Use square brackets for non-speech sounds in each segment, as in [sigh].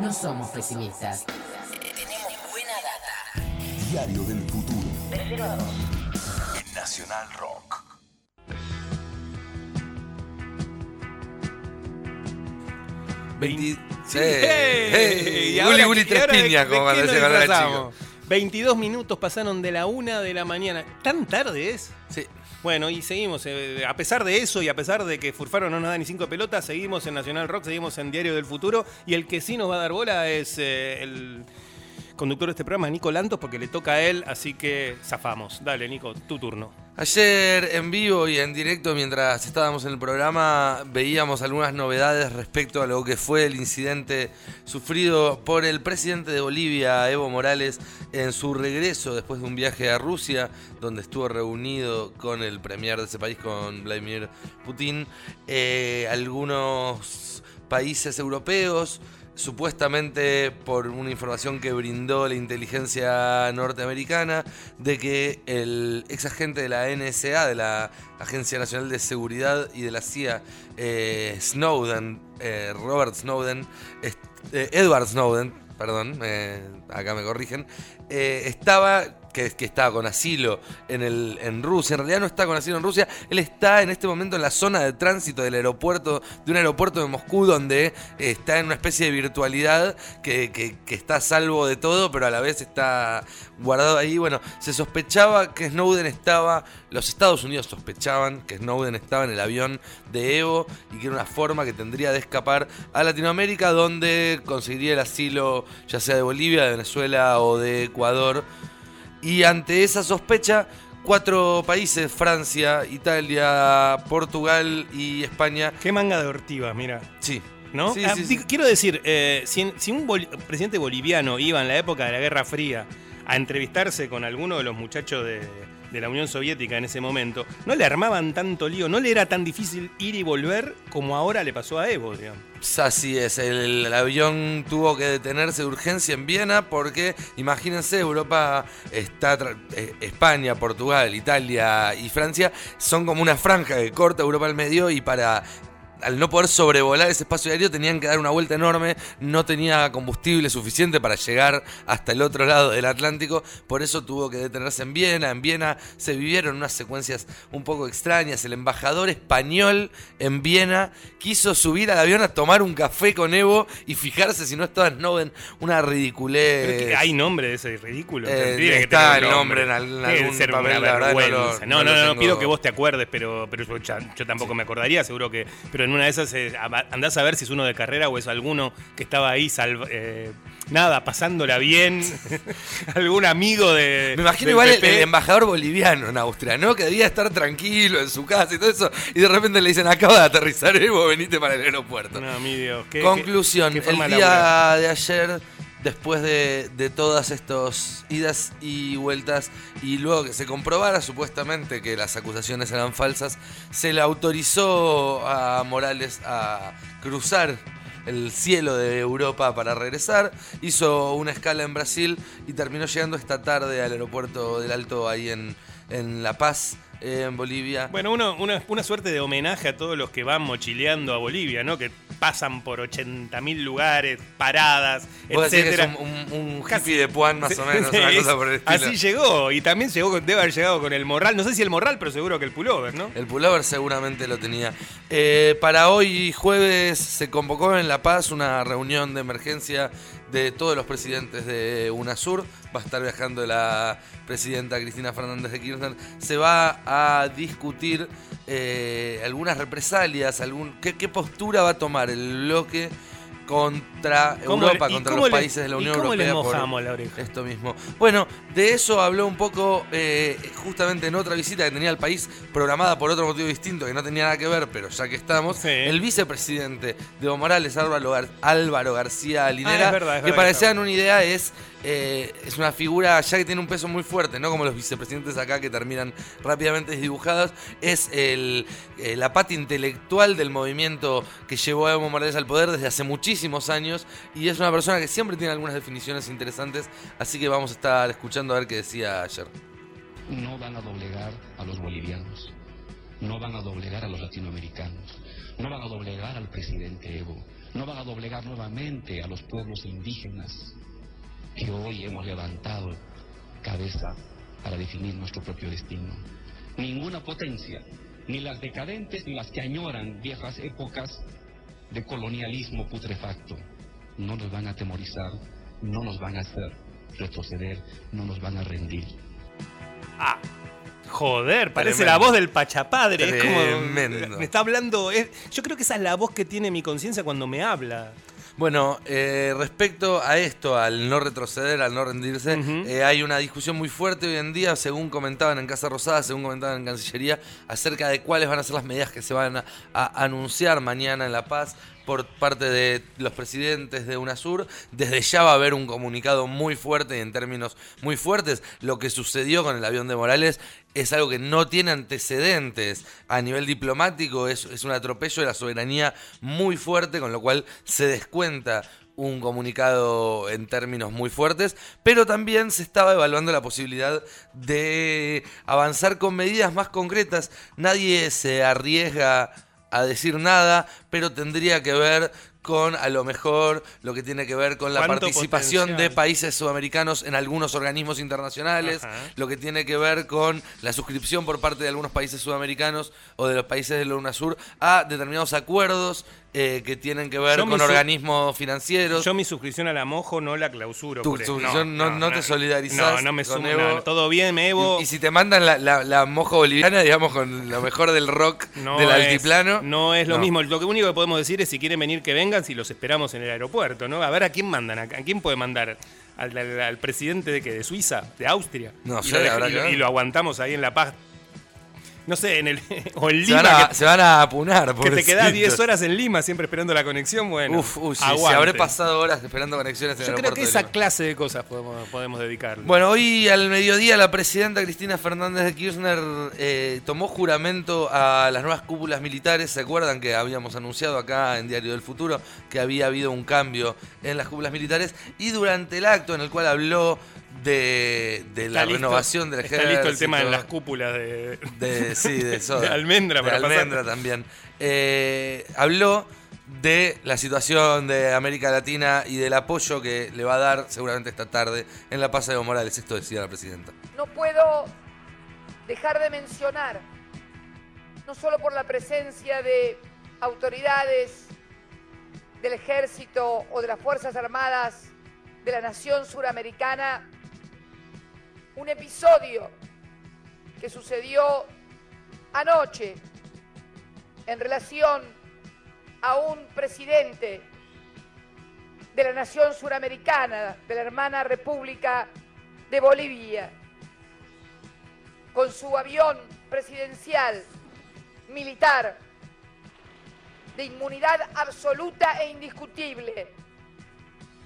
No somos pesimistas. Tenemos buena data. Diario del futuro. De 0 a 2. En Nacional Rock. Veinti- Sí. ¡Hey! ¡Hey! Y Uli, ahora- Uli, tres piñas, como cuando era disfrazamos? chico. 22 minutos pasaron de la una de la mañana. ¿Tan tarde es? Sí. Bueno, y seguimos. eh, a pesar de eso y a pesar de que Furfaro no nos da ni cinco pelotas, seguimos en Nacional Rock, seguimos en Diario del Futuro. Y el que sí nos va a dar bola es eh, el conductor de este programa, Nico Lantos, porque le toca a él, así que zafamos. Dale, Nico, tu turno. Ayer en vivo y en directo, mientras estábamos en el programa, veíamos algunas novedades respecto a lo que fue el incidente sufrido por el presidente de Bolivia, Evo Morales, en su regreso después de un viaje a Rusia, donde estuvo reunido con el premier de ese país, con Vladimir Putin. Eh, algunos países europeos supuestamente por una información que brindó la inteligencia norteamericana, de que el ex agente de la NSA, de la Agencia Nacional de Seguridad y de la CIA, eh, Snowden, eh, Robert Snowden, eh, Edward Snowden, perdón, eh, acá me corrigen, estaba que, que estaba con asilo en, el, en Rusia. En realidad no está con asilo en Rusia. Él está en este momento en la zona de tránsito del aeropuerto, de un aeropuerto de Moscú, donde eh, está en una especie de virtualidad que, que- que está a salvo de todo, pero a la vez está guardado ahí. Bueno, se sospechaba que Snowden estaba, los Estados Unidos sospechaban que Snowden estaba en el avión de Evo y que era una forma que tendría de escapar a Latinoamérica, donde conseguiría el asilo ya sea de Bolivia, de Venezuela o de Ecuador. Y ante esa sospecha, cuatro países, Francia, Italia, Portugal y España, Qué manga de ortivas, mira. sí. ¿No? Sí, Ah, sí. Quiero decir, eh, si, si un presidente boliviano iba en la época de la Guerra Fría a entrevistarse con alguno de los muchachos de, de la Unión Soviética en ese momento, no le armaban tanto lío, no le era tan difícil ir y volver como ahora le pasó a Evo, digamos. Así es, el, avión tuvo que detenerse de urgencia en Viena porque, imagínense, Europa está, eh, España, Portugal, Italia y Francia son como una franja que corta Europa al medio y para... Al no poder sobrevolar ese espacio aéreo tenían que dar una vuelta enorme, no tenía combustible suficiente para llegar hasta el otro lado del Atlántico, por eso tuvo que detenerse en Viena. En Viena se vivieron unas secuencias un poco extrañas. El embajador español en Viena quiso subir al avión a tomar un café con Evo y fijarse si no estaba Snowden. Una ridiculez. ¿Hay nombre de ese ridículo? Eh, que está el nombre en algún papel, una la verdad, no lo-. No, no pido que vos te acuerdes, pero, pero yo tampoco me acordaría, seguro que. Pero en una de esas eh, andás a ver si es uno de carrera o es alguno que estaba ahí, salva- eh, nada, pasándola bien. [laughs] algún amigo de. Me imagino igual el, embajador boliviano en Austria, ¿no? Que debía estar tranquilo en su casa y todo eso. Y de repente le dicen, acaba de aterrizar Evo, venite para el aeropuerto. No, mi Dios. qué- Conclusión, qué- qué el día de ayer, después de, de todas estas idas y vueltas, y luego que se comprobara supuestamente que las acusaciones eran falsas, se le autorizó a Morales a cruzar el cielo de Europa para regresar, hizo una escala en Brasil y terminó llegando esta tarde al aeropuerto del Alto ahí en, en La Paz, en Bolivia. Bueno, uno, una, una suerte de homenaje a todos los que van mochileando a Bolivia, ¿no? Pasan por 80.000 lugares, paradas, etcétera. un, un- un Casi- hippie de Puan más o menos, Sí, [laughs] una es- cosa por el estilo. Así llegó, y también llegó, debe haber llegado con el morral, no sé si el morral, pero seguro que el pullover, ¿no? El pullover seguramente lo tenía. Eh, para hoy jueves se convocó en La Paz una reunión de emergencia de todos los presidentes de UNASUR. Va a estar viajando la presidenta Cristina Fernández de Kirchner. Se va a discutir eh, algunas represalias, algún, ¿qué, qué postura va a tomar el bloque contra ¿Cómo Europa, le- y contra cómo los le- países de la y Unión cómo le Europea. por- mojamos la oreja? esto mismo. Bueno, de eso habló un poco eh, justamente en otra visita que tenía el país programada por otro motivo distinto que no tenía nada que ver, pero ya que estamos, Sí. el vicepresidente de Evo Morales, Álvaro, Gar- Álvaro García Linera, Ah, es verdad, es que verdad estaba. una idea es, eh, es una figura ya que tiene un peso muy fuerte, no como los vicepresidentes acá que terminan rápidamente desdibujados, es eh, la pata intelectual del movimiento que llevó a Evo Morales al poder desde hace muchísimos años y es una persona que siempre tiene algunas definiciones interesantes, así que vamos a estar escuchando a ver qué decía ayer. no van a doblegar a los bolivianos, no van a doblegar a los latinoamericanos, no van a doblegar al presidente Evo, No van a doblegar nuevamente a los pueblos indígenas que hoy hemos levantado cabeza para definir nuestro propio destino. Ninguna potencia, ni las decadentes ni las que añoran viejas épocas de colonialismo putrefacto, no nos van a atemorizar, no nos van a hacer retroceder, no nos van a rendir. Ah. Joder, parece Tremendo. la voz del Pachapadre. Es como. Tremendo. Me está hablando. es- yo creo que esa es la voz que tiene mi conciencia cuando me habla. Bueno, eh, respecto a esto, al no retroceder, al no rendirse, eh, hay una discusión muy fuerte hoy en día, según comentaban en Casa Rosada, según comentaban en Cancillería, acerca de cuáles van a ser las medidas que se van a, a anunciar mañana en La Paz por parte de los presidentes de UNASUR. Desde ya va a haber un comunicado muy fuerte y en términos muy fuertes. Lo que sucedió con el avión de Morales es algo que no tiene antecedentes a nivel diplomático, es, es un atropello de la soberanía muy fuerte, con lo cual se descuenta un comunicado en términos muy fuertes, pero también se estaba evaluando la posibilidad de avanzar con medidas más concretas. Nadie se arriesga a decir nada, pero tendría que ver con a lo mejor lo que tiene que ver con la ¿Cuánto participación de países sudamericanos en algunos organismos internacionales, Ajá. lo que tiene que ver con la suscripción por parte de algunos países sudamericanos o de los países de la UNASUR a determinados acuerdos eh, que tienen que ver Yo con organismos financieros. Yo mi suscripción a la mojo no la clausuro. Tu suscripción no- no te solidarizás No, no me con sumo. Evo. no, todo bien, me Evo. y, y si te mandan la, la, la moja boliviana, digamos, con lo mejor del rock del es- altiplano. No es lo mismo. Lo único que podemos decir es si quieren venir que vengan, si los esperamos en el aeropuerto, ¿no? A ver a quién mandan, a, a quién puede mandar. Al, al- al presidente de que de Suiza, de Austria. No y sé, lo, y que y lo aguantamos ahí en La Paz. No sé, en el. [laughs] o en Se Lima. van, a, que- se van a apunar. Que te quedás 10 pobrecitos. horas en Lima siempre esperando la conexión, bueno. Uf, uy, sí, aguante. habré pasado horas esperando conexiones en Yo el creo que esa clase de cosas podemos, podemos dedicarle. Bueno, hoy al mediodía la presidenta Cristina Fernández de Kirchner eh, tomó juramento a las nuevas cúpulas militares. ¿Se acuerdan que habíamos anunciado acá en Diario del Futuro que había habido un cambio en las cúpulas militares? Y durante el acto en el cual habló de, de la Está listo- renovación del Está ejército. listo el tema de las cúpulas de, de, sí, de [laughs] soda. de almendra De para pasar. almendra también. Eh, habló de la situación de América Latina y del apoyo que le va a dar seguramente esta tarde en la Paz de Evo Morales. Esto decía la presidenta. no puedo dejar de mencionar, no solo por la presencia de autoridades del ejército o de las Fuerzas Armadas de la nación suramericana, un episodio que sucedió anoche en relación a un presidente de la nación suramericana, de la hermana República de Bolivia, con su avión presidencial militar de inmunidad absoluta e indiscutible,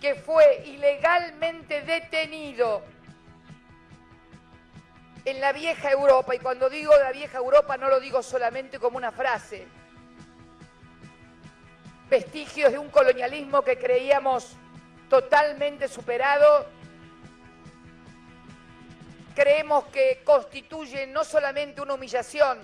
que fue ilegalmente detenido en la vieja Europa, y cuando digo la vieja Europa no lo digo solamente como una frase, vestigios de un colonialismo que creíamos totalmente superado, creemos que constituye no solamente una humillación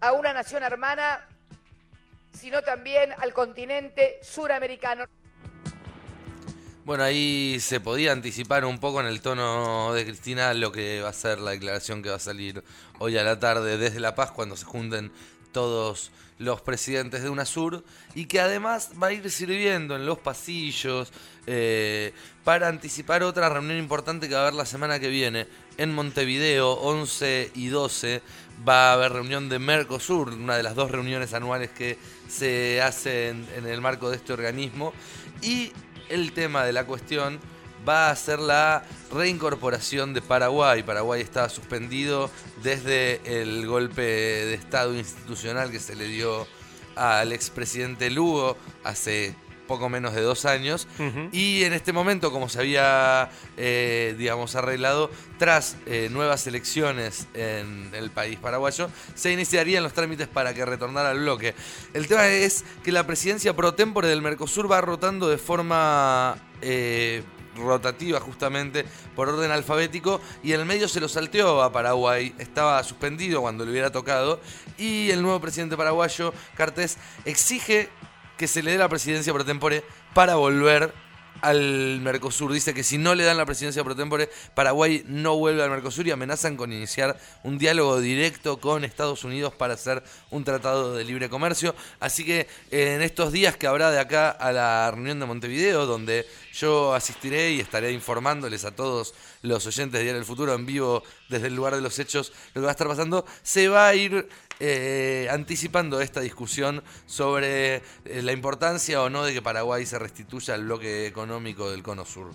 a una nación hermana, sino también al continente suramericano. Bueno, ahí se podía anticipar un poco en el tono de Cristina lo que va a ser la declaración que va a salir hoy a la tarde desde La Paz cuando se junten todos los presidentes de UNASUR y que además va a ir sirviendo en los pasillos eh, para anticipar otra reunión importante que va a haber la semana que viene en Montevideo, 11 y 12. Va a haber reunión de Mercosur, una de las dos reuniones anuales que se hacen en el marco de este organismo. Y el tema de la cuestión va a ser la reincorporación de Paraguay. Paraguay está suspendido desde el golpe de Estado institucional que se le dio al expresidente Lugo hace poco menos de dos años. Y en este momento, como se había, eh, digamos, arreglado, tras eh, nuevas elecciones en el país paraguayo, se iniciarían los trámites para que retornara al bloque. El tema es que la presidencia pro tempore del Mercosur va rotando de forma eh, rotativa justamente por orden alfabético y en el medio se lo salteó a Paraguay, estaba suspendido cuando le hubiera tocado y el nuevo presidente paraguayo, Cartés, exige que se le dé la presidencia pro tempore para volver al Mercosur. Dice que si no le dan la presidencia pro tempore, Paraguay no vuelve al Mercosur y amenazan con iniciar un diálogo directo con Estados Unidos para hacer un tratado de libre comercio. Así que eh, en estos días que habrá de acá a la reunión de Montevideo, donde yo asistiré y estaré informándoles a todos los oyentes de Diario del Futuro en vivo desde el lugar de los hechos lo que va a estar pasando, se va a ir eh, anticipando esta discusión sobre eh, la importancia o no de que Paraguay se restituya al bloque económico del Cono Sur.